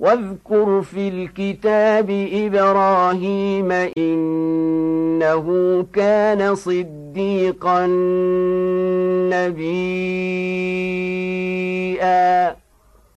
واذكر في الكتاب إبراهيم إنه كان صديقا نبيا.